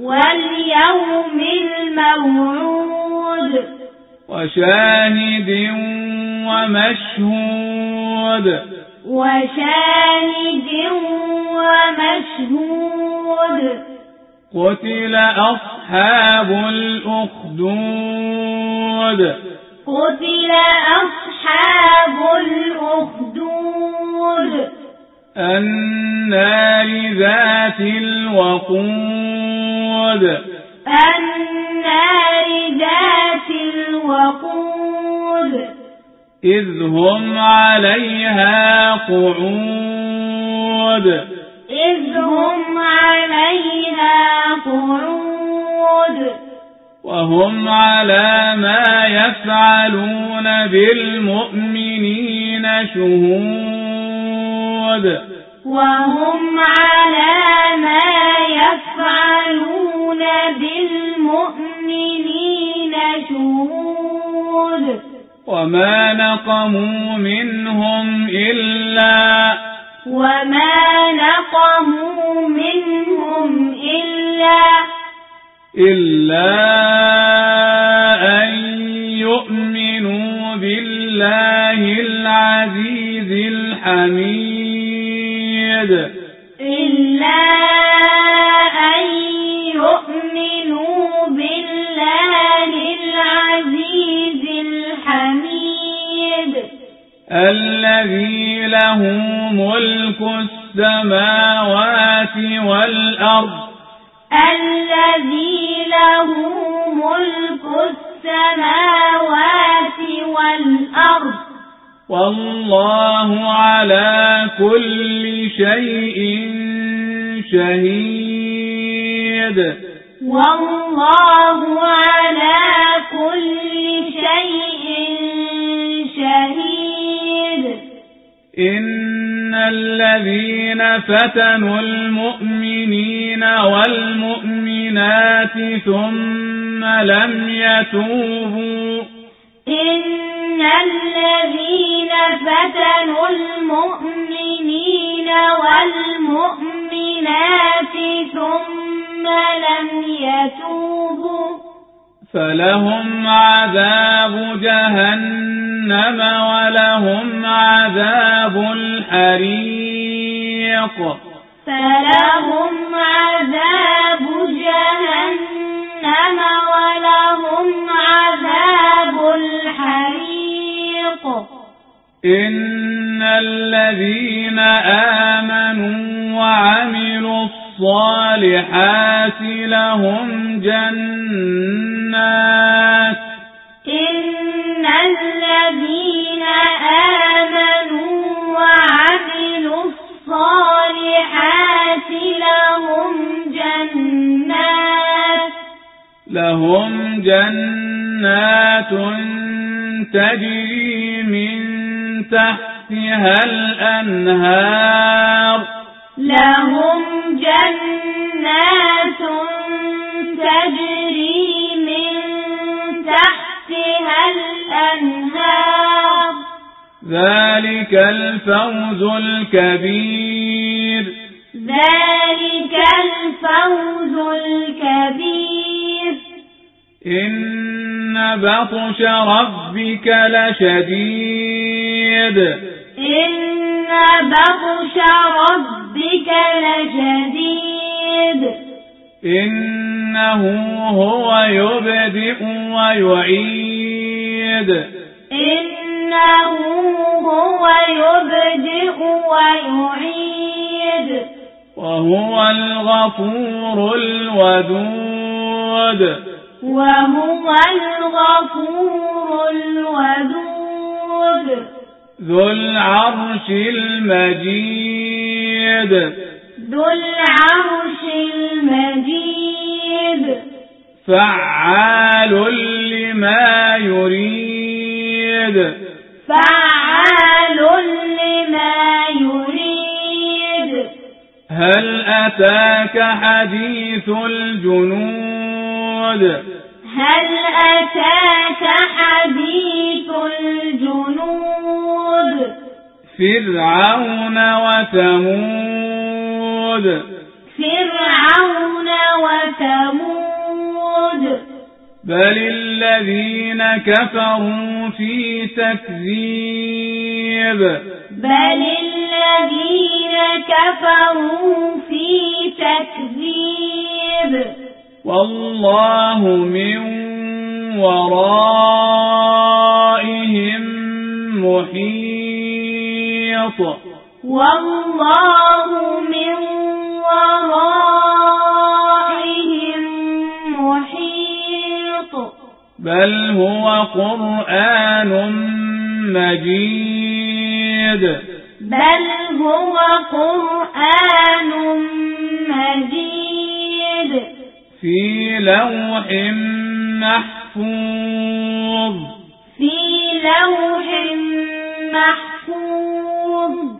واليوم الموعود. وشاهد ومشهود. وشاهد ومشهود. قتل أصحاب الأخدود. قتل أصحاب الأخدود. النار ذات الوقود. النار ذات الوقود. إذ هم عليها قعود. إذ هم عليها قعود. وهم على ما يفعلون بالمؤمنين شهود. وهم على ما يفعلون بالمؤمنين شهود وما نقموا منهم إلا وما نقموا منهم إلا إلا أن يؤمنوا بالله العزيز الحميد إلا الذي له ملك السماوات والأرض. الذي له ملك السماوات والأرض. والله على كل شيء شهيد. والله على كل شيء شهيد. إن الذين فتنوا المؤمنين والمؤمنات ثم لم يتوبوا إن الذين فتنوا المؤمنين والمؤمنات ثم لم يتوبوا فلهم عذاب جهنم ولهم عذاب الحريق. فلهم عذاب جهنم ولهم عذاب الحريق. إن الذين آمنوا وعملوا الصالحات لهم جنات جنات تجري من تحتها الأنهار. لهم جنات تجري من تحتها الأنهار. ذلك الفوز الكبير. ذلك إن بطش ربك لشديد إن بطش ربك لشديد إنه هو يبدئ ويعيد إنه هو يبدئ ويعيد وهو الغفور الودود وهو الغفور الودود. ذو العرش المجيد. ذو العرش المجيد. فعال لما يريد. فعال لما يريد. هل أتاك حديث الجنود؟ هل أتاك حديث الجنود؟ فرعون وثمود. فرعون وثمود. بل الذين كفروا في تكذيب. بل الذين كفروا في تكذيب. والله من ورائهم محيط والله من ورائهم محيط بل هو قرآن مجيد بل هو قرآن مجيد في لوح محفوظ. في لوح محفوظ.